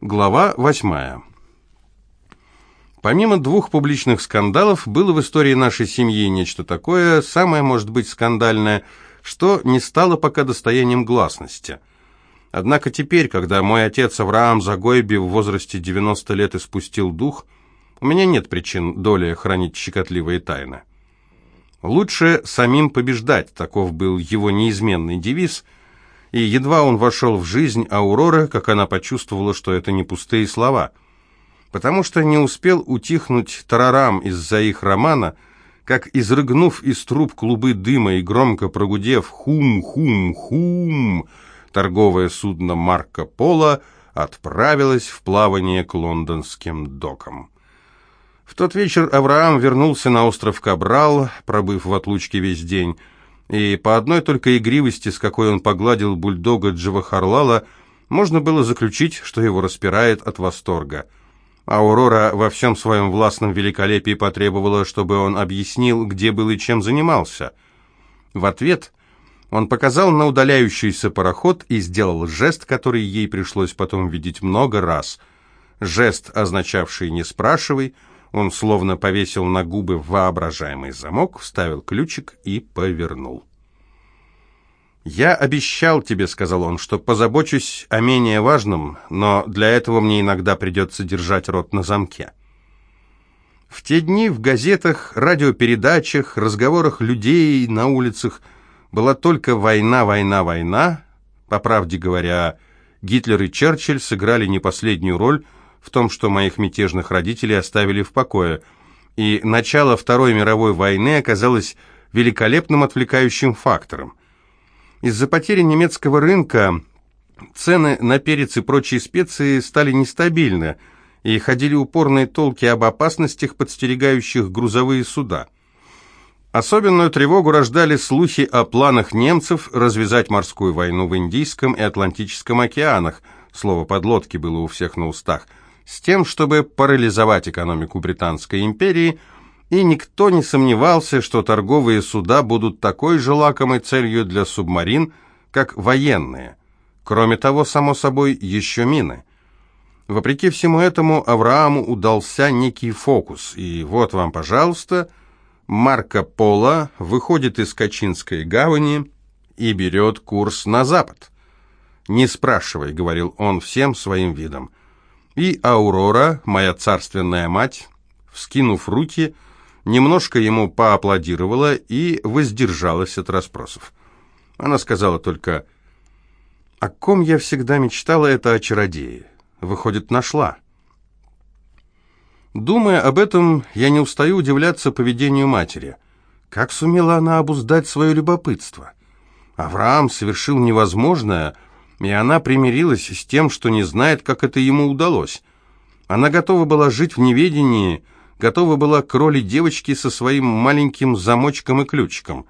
Глава восьмая. Помимо двух публичных скандалов, было в истории нашей семьи нечто такое, самое, может быть, скандальное, что не стало пока достоянием гласности. Однако теперь, когда мой отец Авраам Загойби в возрасте 90 лет испустил дух, у меня нет причин доли хранить щекотливые тайны. «Лучше самим побеждать», таков был его неизменный девиз – и едва он вошел в жизнь Ауроры, как она почувствовала, что это не пустые слова. Потому что не успел утихнуть тарарам из-за их романа, как, изрыгнув из труб клубы дыма и громко прогудев «хум-хум-хум», торговое судно Марко Поло отправилось в плавание к лондонским докам. В тот вечер Авраам вернулся на остров Кабрал, пробыв в отлучке весь день, и по одной только игривости, с какой он погладил бульдога Джавахарлала, можно было заключить, что его распирает от восторга. Аурора во всем своем властном великолепии потребовала, чтобы он объяснил, где был и чем занимался. В ответ он показал на удаляющийся пароход и сделал жест, который ей пришлось потом видеть много раз. Жест, означавший «не спрашивай», он словно повесил на губы воображаемый замок, вставил ключик и повернул. «Я обещал тебе, — сказал он, — что позабочусь о менее важном, но для этого мне иногда придется держать рот на замке». В те дни в газетах, радиопередачах, разговорах людей на улицах была только война, война, война. По правде говоря, Гитлер и Черчилль сыграли не последнюю роль – в том, что моих мятежных родителей оставили в покое, и начало Второй мировой войны оказалось великолепным отвлекающим фактором. Из-за потери немецкого рынка цены на перец и прочие специи стали нестабильны, и ходили упорные толки об опасностях, подстерегающих грузовые суда. Особенную тревогу рождали слухи о планах немцев развязать морскую войну в Индийском и Атлантическом океанах, слово «подлодки» было у всех на устах – с тем, чтобы парализовать экономику Британской империи, и никто не сомневался, что торговые суда будут такой же лакомой целью для субмарин, как военные. Кроме того, само собой, еще мины. Вопреки всему этому, Аврааму удался некий фокус, и вот вам, пожалуйста, Марко Поло выходит из Качинской гавани и берет курс на запад. «Не спрашивай», — говорил он всем своим видом, — и Аурора, моя царственная мать, вскинув руки, немножко ему поаплодировала и воздержалась от расспросов. Она сказала только, «О ком я всегда мечтала, это о чародее. Выходит, нашла». Думая об этом, я не устаю удивляться поведению матери. Как сумела она обуздать свое любопытство? Авраам совершил невозможное — и она примирилась с тем, что не знает, как это ему удалось. Она готова была жить в неведении, готова была к роли девочки со своим маленьким замочком и ключиком.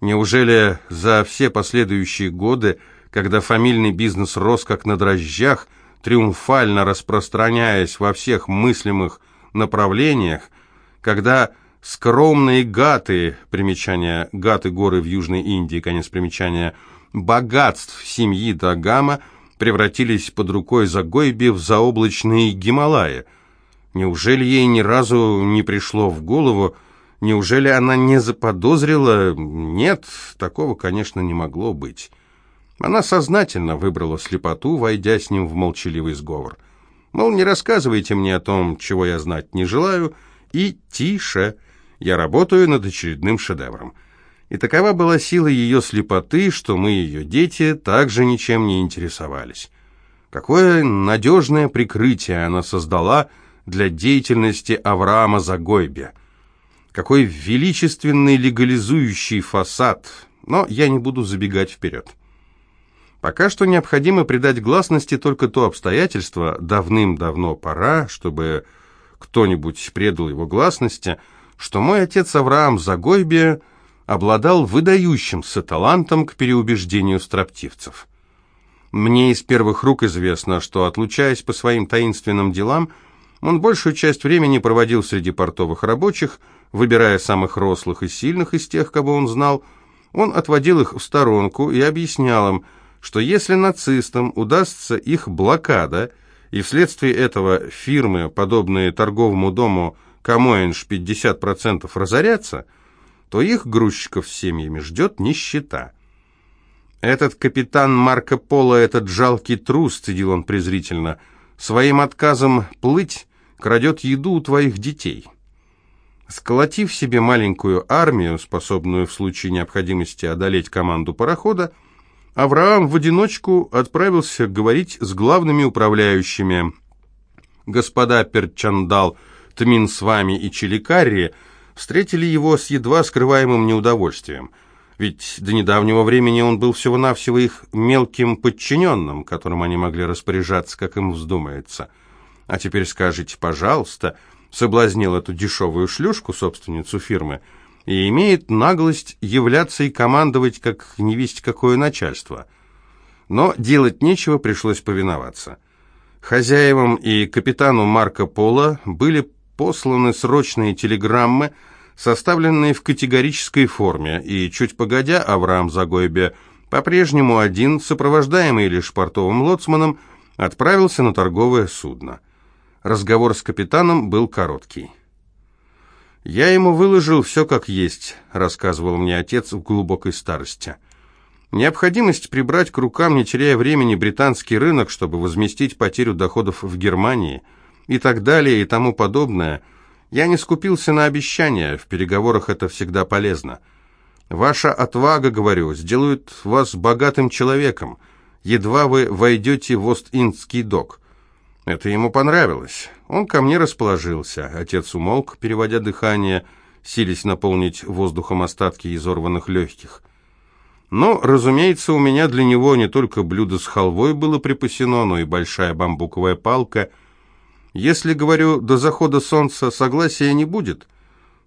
Неужели за все последующие годы, когда фамильный бизнес рос как на дрожжах, триумфально распространяясь во всех мыслимых направлениях, когда скромные гаты, примечание гаты горы в Южной Индии, конец примечания, богатств семьи Дагама превратились под рукой Загойби в заоблачные Гималаи. Неужели ей ни разу не пришло в голову, неужели она не заподозрила? Нет, такого, конечно, не могло быть. Она сознательно выбрала слепоту, войдя с ним в молчаливый сговор. Мол, не рассказывайте мне о том, чего я знать не желаю, и тише, я работаю над очередным шедевром. И такова была сила ее слепоты, что мы, ее дети, также ничем не интересовались. Какое надежное прикрытие она создала для деятельности Авраама Загойбе. Какой величественный легализующий фасад. Но я не буду забегать вперед. Пока что необходимо придать гласности только то обстоятельство, давным-давно пора, чтобы кто-нибудь предал его гласности, что мой отец Авраам Загойбе – обладал выдающимся талантом к переубеждению строптивцев. Мне из первых рук известно, что, отлучаясь по своим таинственным делам, он большую часть времени проводил среди портовых рабочих, выбирая самых рослых и сильных из тех, кого он знал. Он отводил их в сторонку и объяснял им, что если нацистам удастся их блокада, и вследствие этого фирмы, подобные торговому дому Камоинж 50% разорятся, то их грузчиков с семьями ждет нищета. «Этот капитан Марко Поло, этот жалкий трус», — цедил он презрительно, — «своим отказом плыть крадет еду у твоих детей». Сколотив себе маленькую армию, способную в случае необходимости одолеть команду парохода, Авраам в одиночку отправился говорить с главными управляющими. Господа Перчандал, Тмин с вами и Чиликарри встретили его с едва скрываемым неудовольствием, ведь до недавнего времени он был всего-навсего их мелким подчиненным, которым они могли распоряжаться, как им вздумается. А теперь скажите, пожалуйста, соблазнил эту дешевую шлюшку, собственницу фирмы, и имеет наглость являться и командовать, как невесть какое начальство. Но делать нечего, пришлось повиноваться. Хозяевам и капитану Марко Поло были посланы срочные телеграммы, составленные в категорической форме, и чуть погодя Авраам Загойбе, по-прежнему один, сопровождаемый лишь портовым лоцманом, отправился на торговое судно. Разговор с капитаном был короткий. «Я ему выложил все как есть», — рассказывал мне отец в глубокой старости. «Необходимость прибрать к рукам, не теряя времени, британский рынок, чтобы возместить потерю доходов в Германии, и так далее, и тому подобное. Я не скупился на обещания, в переговорах это всегда полезно. Ваша отвага, говорю, сделает вас богатым человеком, едва вы войдете в Ост-Индский док». Это ему понравилось. Он ко мне расположился. Отец умолк, переводя дыхание, сились наполнить воздухом остатки изорванных легких. Но, разумеется, у меня для него не только блюдо с халвой было припасено, но и большая бамбуковая палка. Если, говорю, до захода солнца согласия не будет,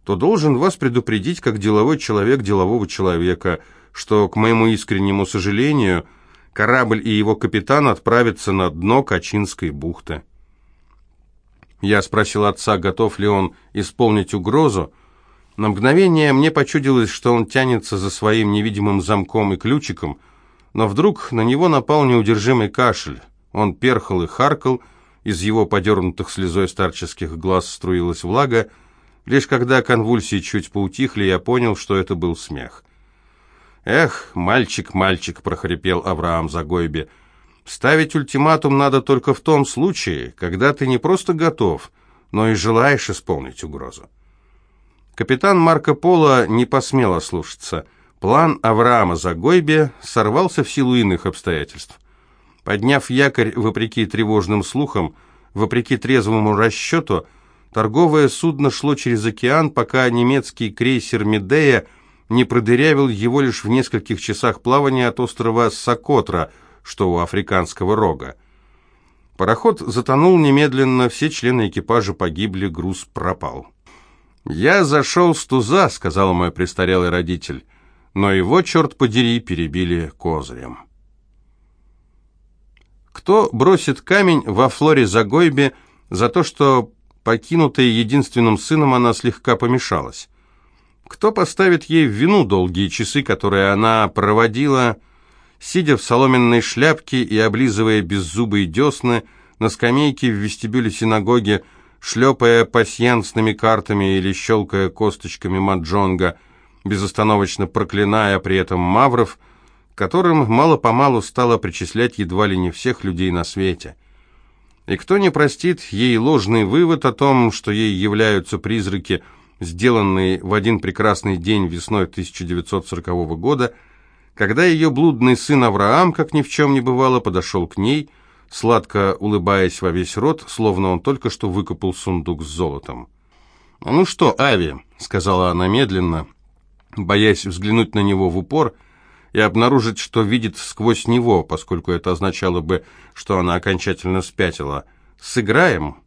то должен вас предупредить, как деловой человек делового человека, что, к моему искреннему сожалению, корабль и его капитан отправятся на дно Качинской бухты. Я спросил отца, готов ли он исполнить угрозу. На мгновение мне почудилось, что он тянется за своим невидимым замком и ключиком, но вдруг на него напал неудержимый кашель. Он перхал и харкал, из его подернутых слезой старческих глаз струилась влага. Лишь когда конвульсии чуть поутихли, я понял, что это был смех. «Эх, мальчик, мальчик!» — прохрипел Авраам Загойбе — Ставить ультиматум надо только в том случае, когда ты не просто готов, но и желаешь исполнить угрозу. Капитан Марко Поло не посмел ослушаться. План Авраама Загойбе сорвался в силу иных обстоятельств. Подняв якорь вопреки тревожным слухам, вопреки трезвому расчету, торговое судно шло через океан, пока немецкий крейсер «Медея» не продырявил его лишь в нескольких часах плавания от острова Сокотра – что у африканского рога. Пароход затонул немедленно, все члены экипажа погибли, груз пропал. «Я зашел с туза», — сказал мой престарелый родитель, но его, черт подери, перебили козырем. Кто бросит камень во Флоре Загойбе за то, что, покинутая единственным сыном, она слегка помешалась? Кто поставит ей в вину долгие часы, которые она проводила сидя в соломенной шляпке и облизывая беззубые десны, на скамейке в вестибюле синагоги, шлепая пасьянсными картами или щелкая косточками маджонга, безостановочно проклиная при этом мавров, которым мало-помалу стало причислять едва ли не всех людей на свете. И кто не простит ей ложный вывод о том, что ей являются призраки, сделанные в один прекрасный день весной 1940 года – когда ее блудный сын Авраам, как ни в чем не бывало, подошел к ней, сладко улыбаясь во весь рот, словно он только что выкопал сундук с золотом. «Ну что, Ави», — сказала она медленно, боясь взглянуть на него в упор и обнаружить, что видит сквозь него, поскольку это означало бы, что она окончательно спятила. «Сыграем?»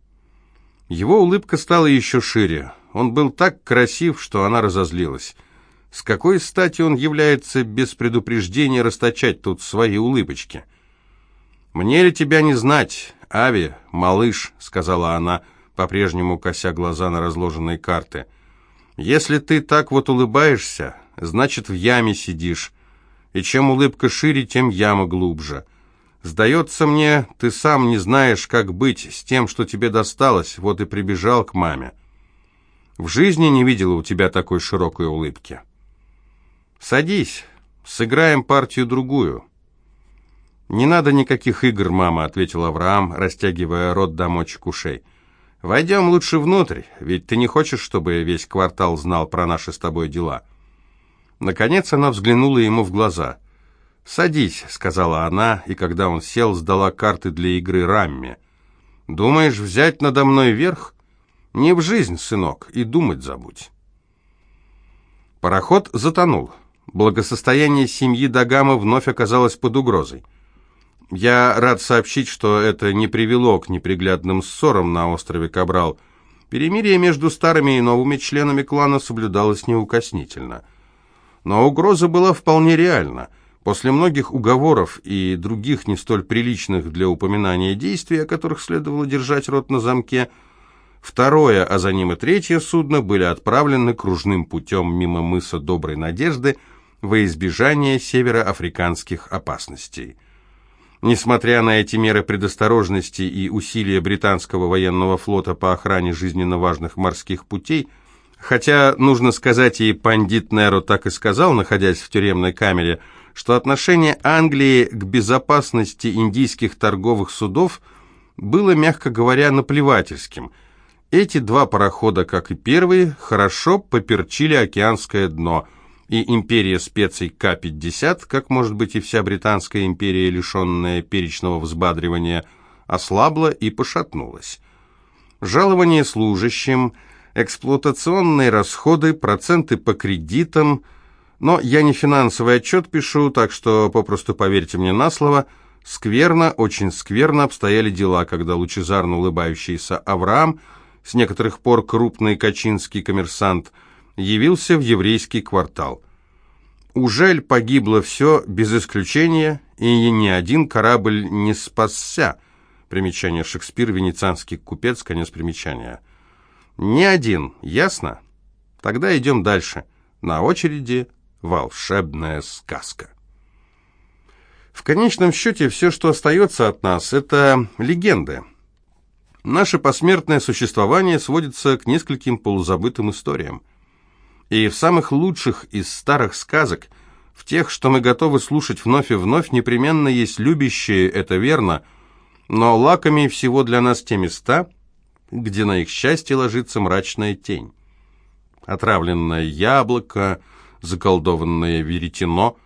Его улыбка стала еще шире. Он был так красив, что она разозлилась. С какой стати он является без предупреждения расточать тут свои улыбочки? «Мне ли тебя не знать, Ави, малыш», — сказала она, по-прежнему кося глаза на разложенные карты. «Если ты так вот улыбаешься, значит, в яме сидишь, и чем улыбка шире, тем яма глубже. Сдается мне, ты сам не знаешь, как быть с тем, что тебе досталось, вот и прибежал к маме. В жизни не видела у тебя такой широкой улыбки. Садись, сыграем партию другую. Не надо никаких игр, мама, ответил Авраам, растягивая рот до мочек ушей. Войдем лучше внутрь, ведь ты не хочешь, чтобы весь квартал знал про наши с тобой дела. Наконец она взглянула ему в глаза. «Садись», — сказала она, и когда он сел, сдала карты для игры Рамме. «Думаешь взять надо мной верх? Не в жизнь, сынок, и думать забудь». Пароход затонул. Благосостояние семьи Дагама вновь оказалось под угрозой. Я рад сообщить, что это не привело к неприглядным ссорам на острове Кабрал. Перемирие между старыми и новыми членами клана соблюдалось неукоснительно. Но угроза была вполне реальна — После многих уговоров и других не столь приличных для упоминания действий, о которых следовало держать рот на замке, второе, а за ним и третье судно были отправлены кружным путем мимо мыса Доброй Надежды во избежание североафриканских опасностей. Несмотря на эти меры предосторожности и усилия британского военного флота по охране жизненно важных морских путей, хотя, нужно сказать, и пандит Неро так и сказал, находясь в тюремной камере – что отношение Англии к безопасности индийских торговых судов было, мягко говоря, наплевательским. Эти два парохода, как и первые, хорошо поперчили океанское дно, и империя специй К-50, как может быть и вся Британская империя, лишенная перечного взбадривания, ослабла и пошатнулась. Жалование служащим, эксплуатационные расходы, проценты по кредитам – но я не финансовый отчет пишу, так что попросту поверьте мне на слово. Скверно, очень скверно обстояли дела, когда лучезарно улыбающийся Авраам, с некоторых пор крупный качинский коммерсант, явился в еврейский квартал. Ужель погибло все без исключения, и ни один корабль не спасся. Примечание Шекспир, венецианский купец, конец примечания. Ни один, ясно? Тогда идем дальше. На очереди волшебная сказка. В конечном счете, все, что остается от нас, это легенды. Наше посмертное существование сводится к нескольким полузабытым историям. И в самых лучших из старых сказок, в тех, что мы готовы слушать вновь и вновь, непременно есть любящие, это верно, но лакомее всего для нас те места, где на их счастье ложится мрачная тень. Отравленное яблоко – заколдованное веретено,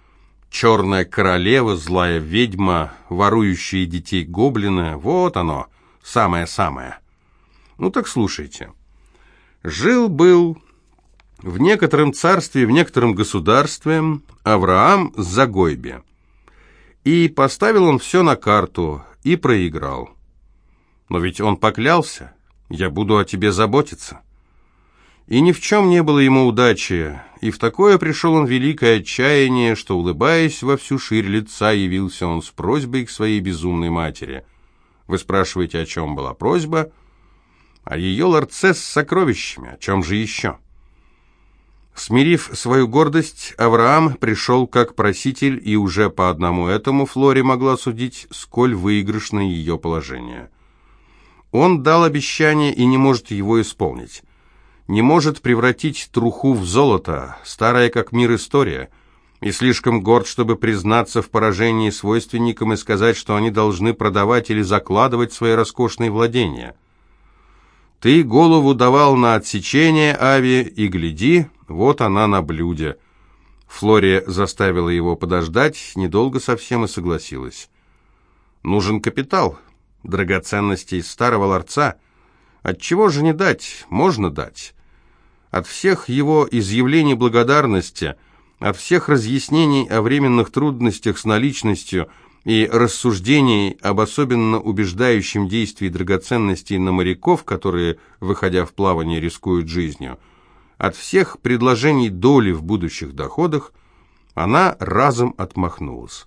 черная королева, злая ведьма, ворующие детей гоблины, вот оно, самое-самое. Ну так слушайте. Жил-был в некотором царстве, в некотором государстве Авраам Загойбе. И поставил он все на карту, и проиграл. Но ведь он поклялся, я буду о тебе заботиться. И ни в чем не было ему удачи, и в такое пришел он великое отчаяние, что, улыбаясь во всю ширь лица, явился он с просьбой к своей безумной матери. Вы спрашиваете, о чем была просьба? О ее ларце с сокровищами, о чем же еще? Смирив свою гордость, Авраам пришел как проситель, и уже по одному этому Флоре могла судить, сколь выигрышно ее положение. Он дал обещание и не может его исполнить не может превратить труху в золото, старая как мир история, и слишком горд, чтобы признаться в поражении свойственникам и сказать, что они должны продавать или закладывать свои роскошные владения. Ты голову давал на отсечение, Ави, и гляди, вот она на блюде. Флория заставила его подождать, недолго совсем и согласилась. Нужен капитал, драгоценности из старого ларца. Отчего же не дать? Можно дать. От всех его изъявлений благодарности, от всех разъяснений о временных трудностях с наличностью и рассуждений об особенно убеждающем действии драгоценностей на моряков, которые, выходя в плавание, рискуют жизнью, от всех предложений доли в будущих доходах, она разом отмахнулась.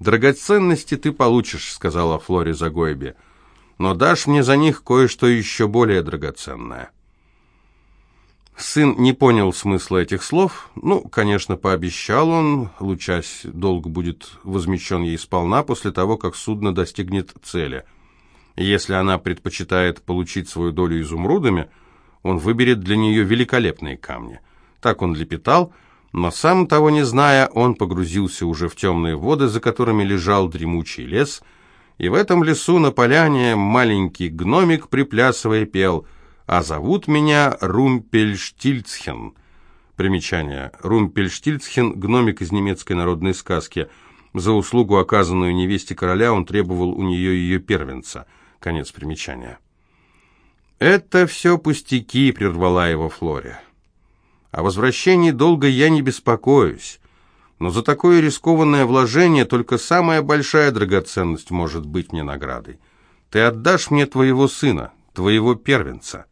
«Драгоценности ты получишь», — сказала Флоре Загойбе, — «но дашь мне за них кое-что еще более драгоценное». Сын не понял смысла этих слов. Ну, конечно, пообещал он, лучась, долг будет возмещен ей сполна после того, как судно достигнет цели. Если она предпочитает получить свою долю изумрудами, он выберет для нее великолепные камни. Так он лепетал, но сам того не зная, он погрузился уже в темные воды, за которыми лежал дремучий лес, и в этом лесу на поляне маленький гномик, приплясывая, пел — а зовут меня Румпельштильцхен. Примечание. Румпельштильцхен – гномик из немецкой народной сказки. За услугу, оказанную невесте короля, он требовал у нее ее первенца. Конец примечания. «Это все пустяки», — прервала его Флоре. «О возвращении долга я не беспокоюсь, но за такое рискованное вложение только самая большая драгоценность может быть мне наградой. Ты отдашь мне твоего сына, твоего первенца».